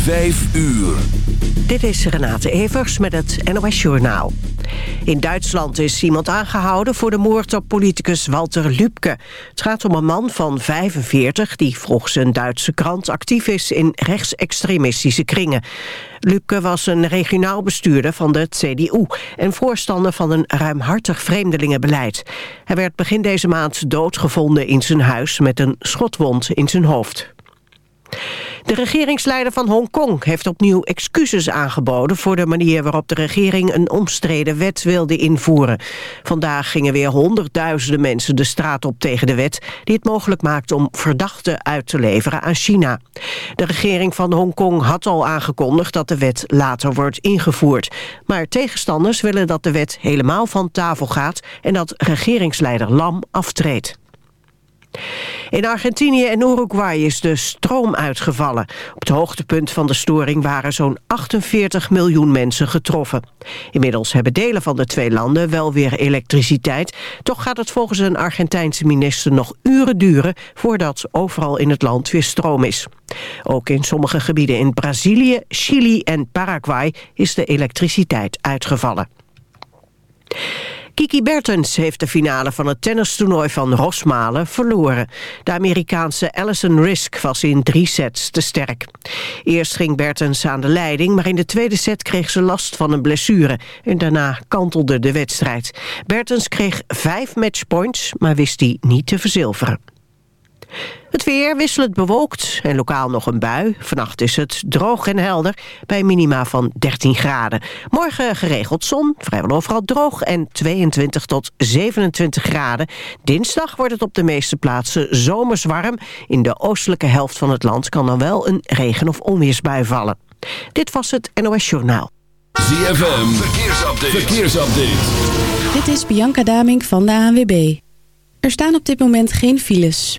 Vijf uur. Dit is Renate Evers met het NOS Journaal. In Duitsland is iemand aangehouden voor de moord op politicus Walter Lübke. Het gaat om een man van 45 die volgens een Duitse krant actief is in rechtsextremistische kringen. Lübke was een regionaal bestuurder van de CDU en voorstander van een ruimhartig vreemdelingenbeleid. Hij werd begin deze maand doodgevonden in zijn huis met een schotwond in zijn hoofd. De regeringsleider van Hongkong heeft opnieuw excuses aangeboden... voor de manier waarop de regering een omstreden wet wilde invoeren. Vandaag gingen weer honderdduizenden mensen de straat op tegen de wet... die het mogelijk maakt om verdachten uit te leveren aan China. De regering van Hongkong had al aangekondigd dat de wet later wordt ingevoerd. Maar tegenstanders willen dat de wet helemaal van tafel gaat... en dat regeringsleider Lam aftreedt. In Argentinië en Uruguay is de stroom uitgevallen. Op het hoogtepunt van de storing waren zo'n 48 miljoen mensen getroffen. Inmiddels hebben delen van de twee landen wel weer elektriciteit. Toch gaat het volgens een Argentijnse minister nog uren duren... voordat overal in het land weer stroom is. Ook in sommige gebieden in Brazilië, Chili en Paraguay is de elektriciteit uitgevallen. Kiki Bertens heeft de finale van het tennistoernooi van Rosmalen verloren. De Amerikaanse Alison Risk was in drie sets te sterk. Eerst ging Bertens aan de leiding, maar in de tweede set kreeg ze last van een blessure. En daarna kantelde de wedstrijd. Bertens kreeg vijf matchpoints, maar wist die niet te verzilveren. Het weer wisselend bewolkt en lokaal nog een bui. Vannacht is het droog en helder bij minima van 13 graden. Morgen geregeld zon, vrijwel overal droog en 22 tot 27 graden. Dinsdag wordt het op de meeste plaatsen zomers warm. In de oostelijke helft van het land kan dan wel een regen- of onweersbui vallen. Dit was het NOS Journaal. ZFM, verkeersupdate. verkeersupdate. Dit is Bianca Damink van de ANWB. Er staan op dit moment geen files.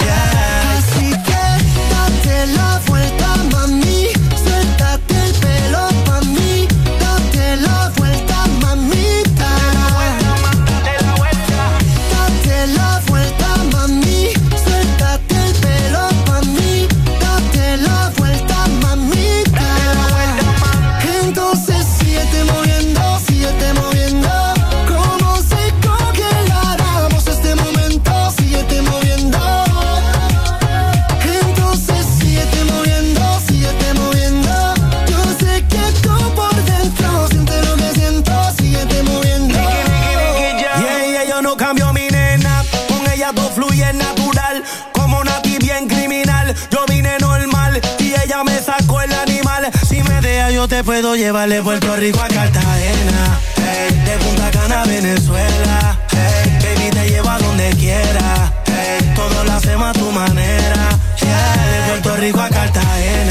Puedo llevar de Puerto Rico a Cartagena. De Punta Cana a Venezuela. Hey, baby, te llevo a donde quiera. Hey, todo lo hacemos a tu manera. De Puerto Rico a Cartagena.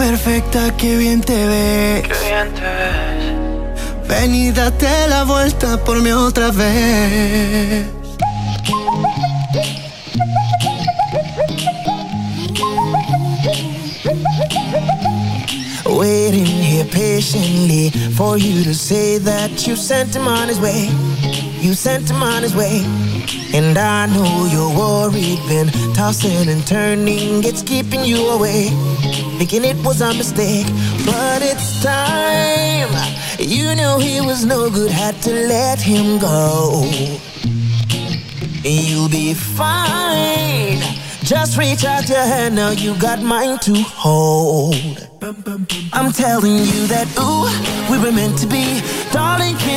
Perfecta que bien te ves. Qué bien te ves. Ven y date la vuelta por mí otra vez. Waiting here patiently for you to say that you sent him on his way. You sent him on his way. And I know you're worried, been tossing and turning, it's keeping you away. Thinking it was a mistake, but it's time. You know he was no good, had to let him go. You'll be fine. Just reach out your hand, now you got mine to hold. I'm telling you that, ooh, we were meant to be.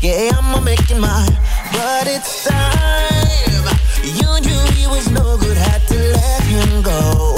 Yeah, I'ma make it mine. But it's time. You knew he was no good. Had to let him go.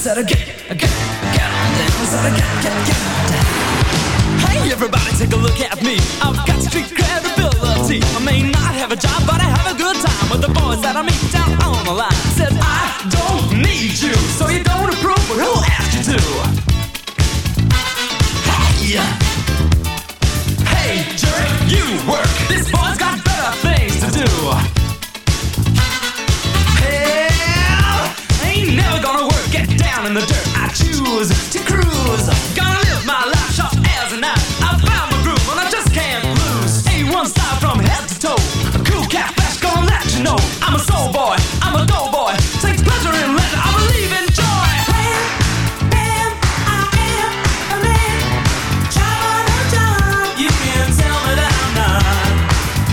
Said, uh, get, get, get on down. I said, uh, get, get, get on down. Hey, everybody, take a look at me. I've got street credibility. I may not have a job, but I have a good time with the boys that I meet down on the line. Said I don't need you, so you don't approve, but who asked you to? Hey, hey, jerk, you work. Gonna let you know. I'm a soul boy. I'm a dough boy. Take pleasure in leisure. I believe in joy. I am a man. You can tell me that I'm not.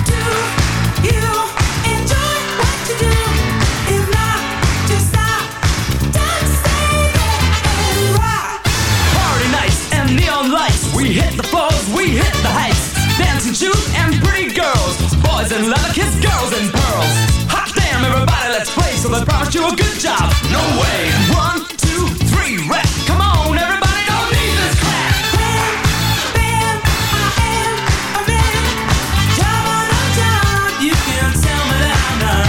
Do you enjoy what you do? If not, just stop. Don't stay there and rock. Party nights and neon lights. We hit the floors, we hit the heights. Dancing shoes and pretty girls. Boys in leather, kiss girls in So they promised you a good job. No way. One, two, three, rap. Come on, everybody, don't need this crap. You can tell me that I'm not.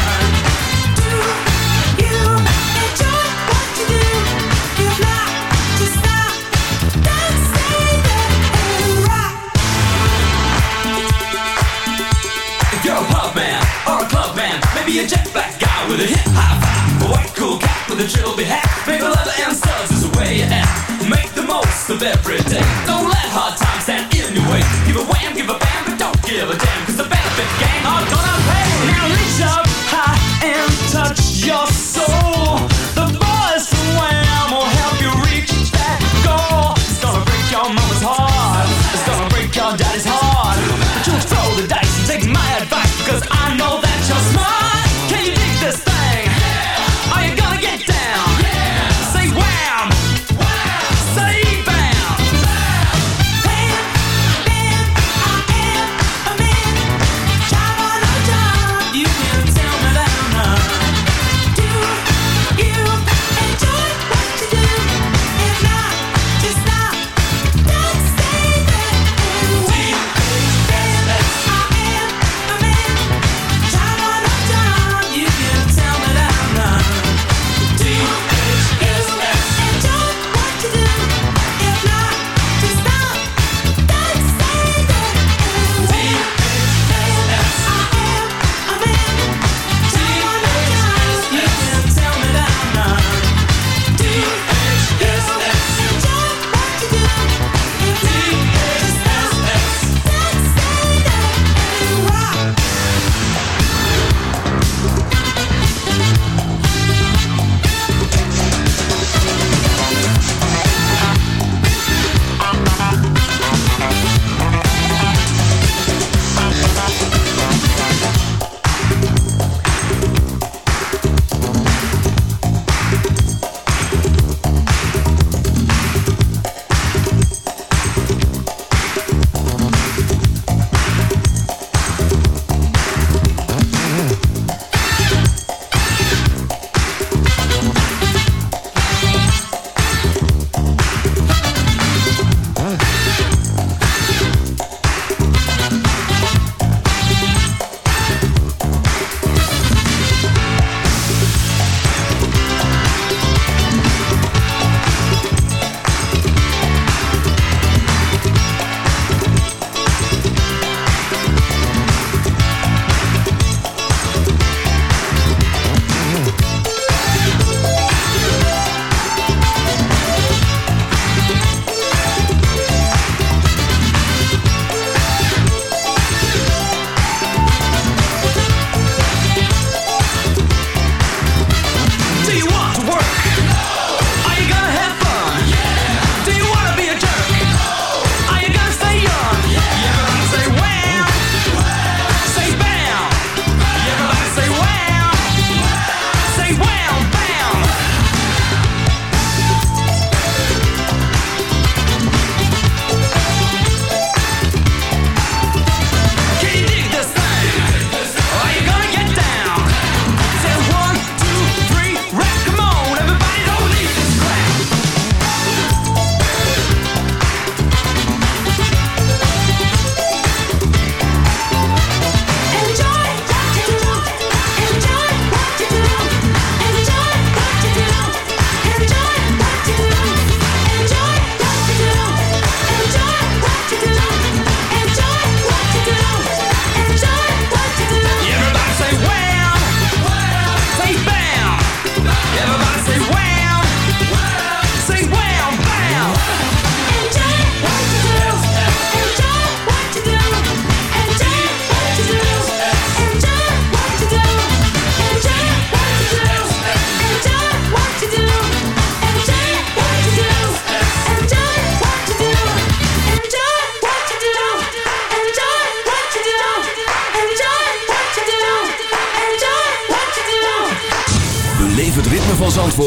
Do you enjoy what you do? If not, just stop. Don't stay there and rock. If you're a pub man or a club man, maybe a jet black with a hip hop. a white cool cat with a trilby hat, maybe leather and studs is the way you act. Make the most of every day. Don't let hard times stand in your way. Give a wham, give a bam, but don't give a damn,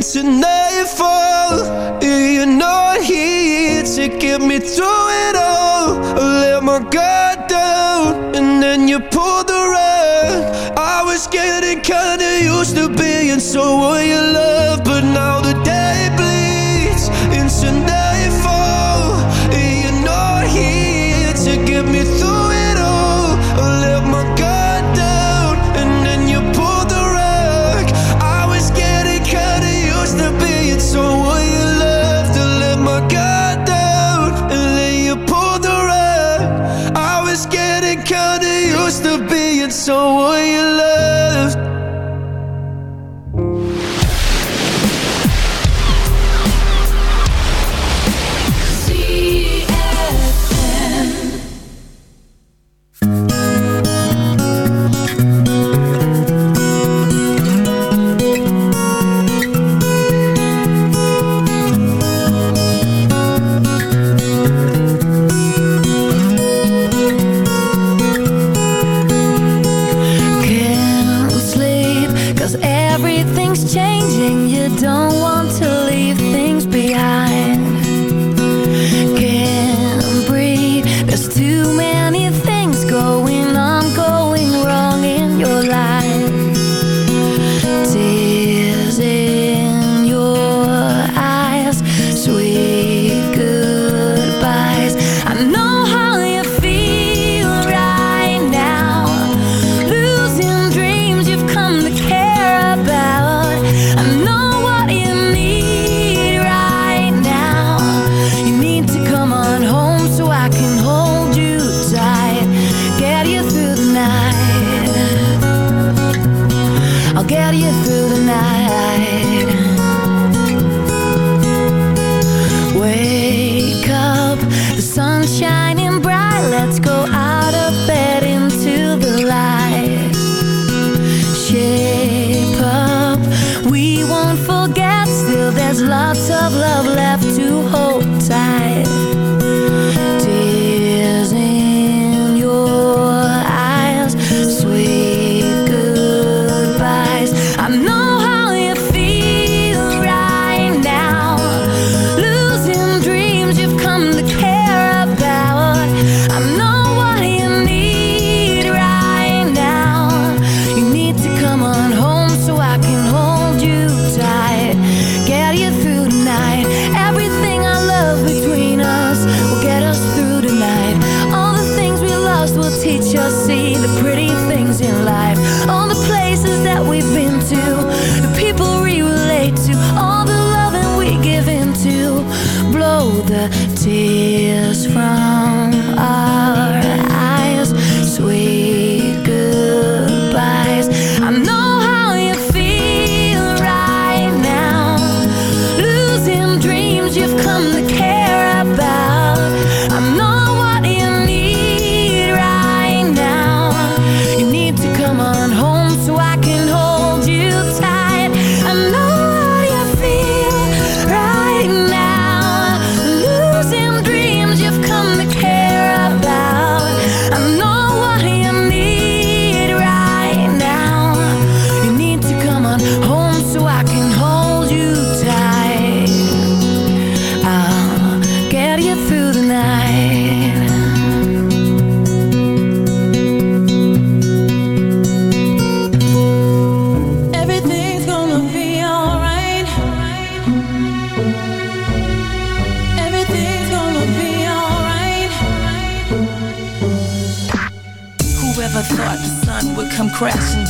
And tonight you're not here to get me through it all. I let my guard down, and then you pulled the rug. I was getting kinda used to being so all you love, but now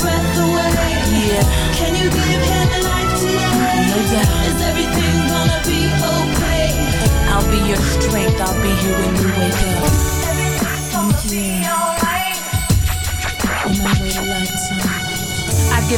breath away? Yeah. Can you give him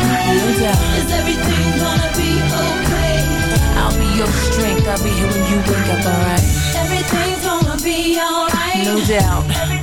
Is everything gonna be okay? I'll be your strength. I'll be here when you wake up, alright? Everything's gonna be alright. No doubt.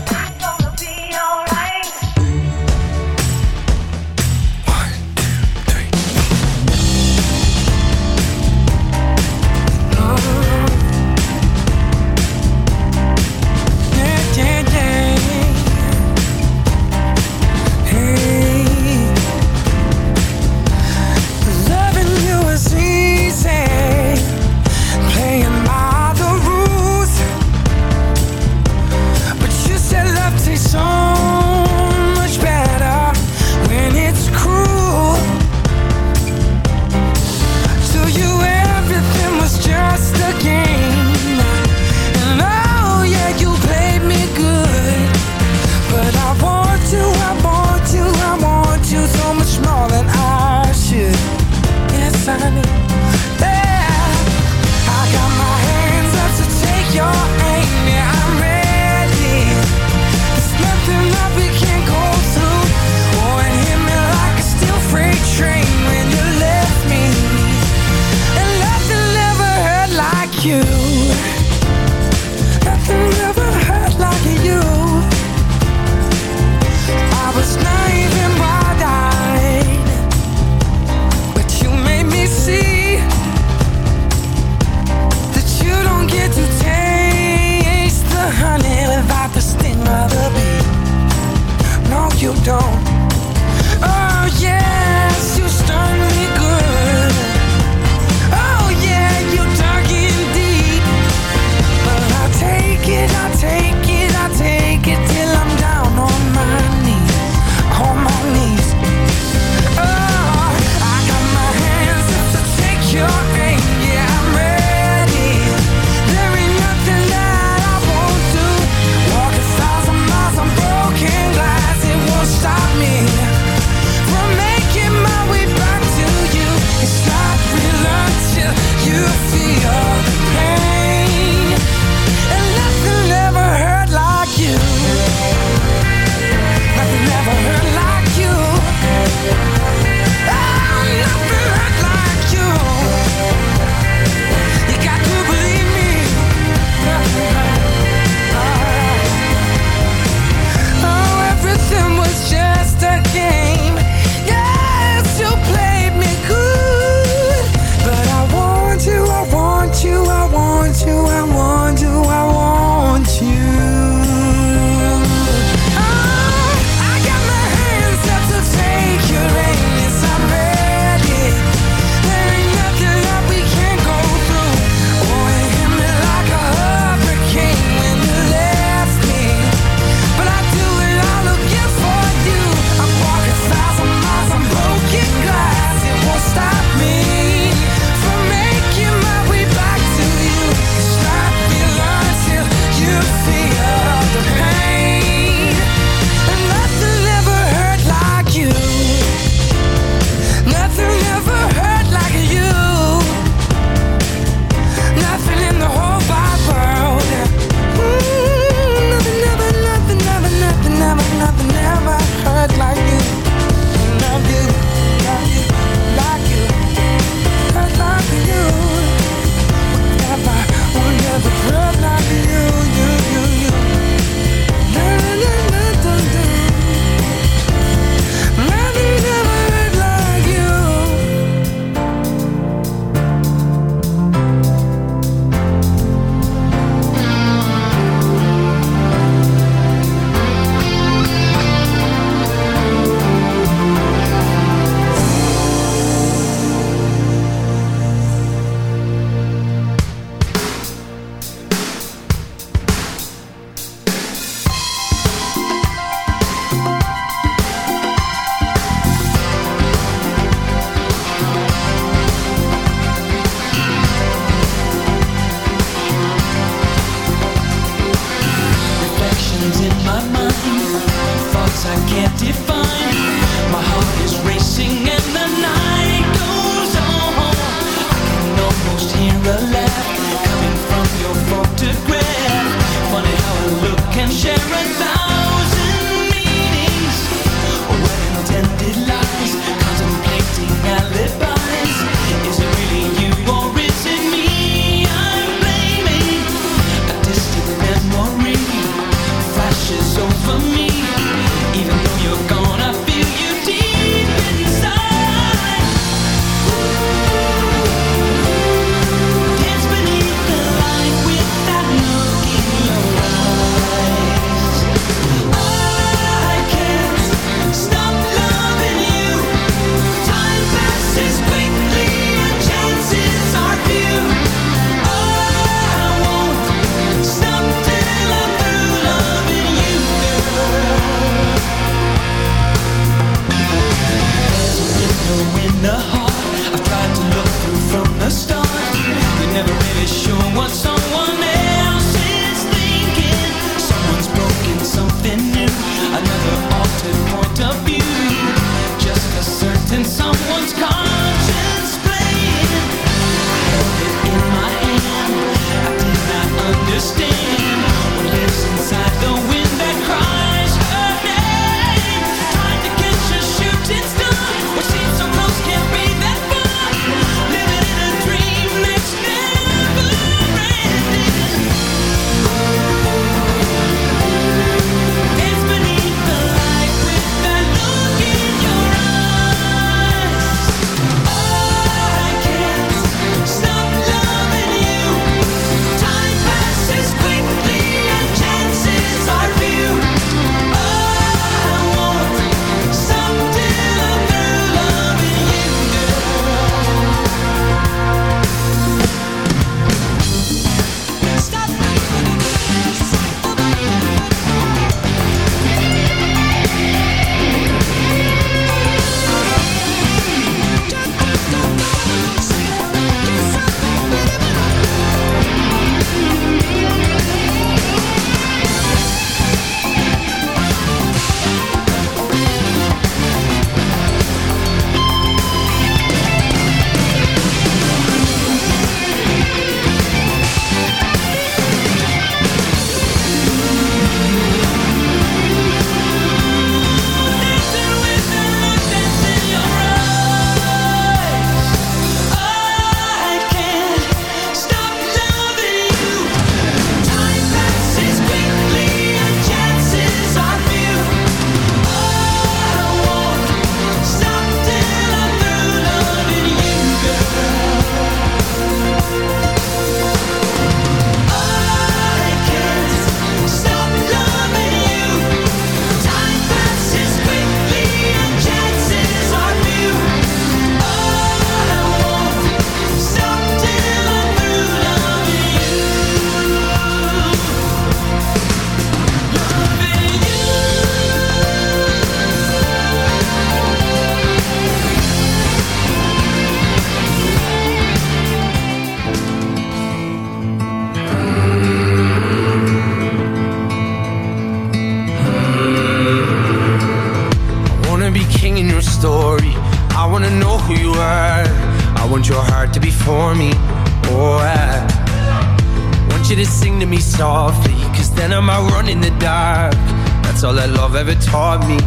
taught me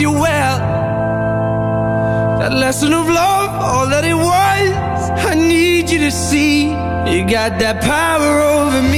you well. That lesson of love, all that it was, I need you to see. You got that power over me.